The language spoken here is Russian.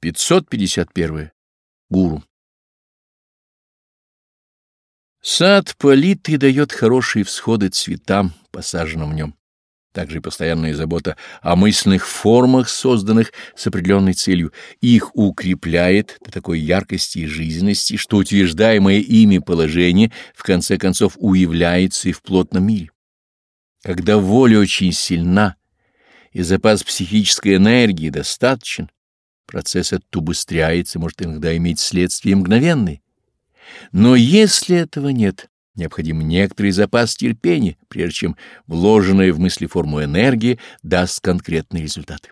551. Гуру. Сад политый дает хорошие всходы цветам, посаженным в нем. Также и постоянная забота о мысленных формах, созданных с определенной целью, их укрепляет до такой яркости и жизненности, что утверждаемое ими положение в конце концов уявляется и в плотном мире. Когда воля очень сильна и запас психической энергии достаточен, процесс этот убыстряется, может иногда иметь следствие мгновенные. Но если этого нет, необходим некоторый запас терпения, прежде чем вложенная в мысли форму энергии даст конкретные результаты.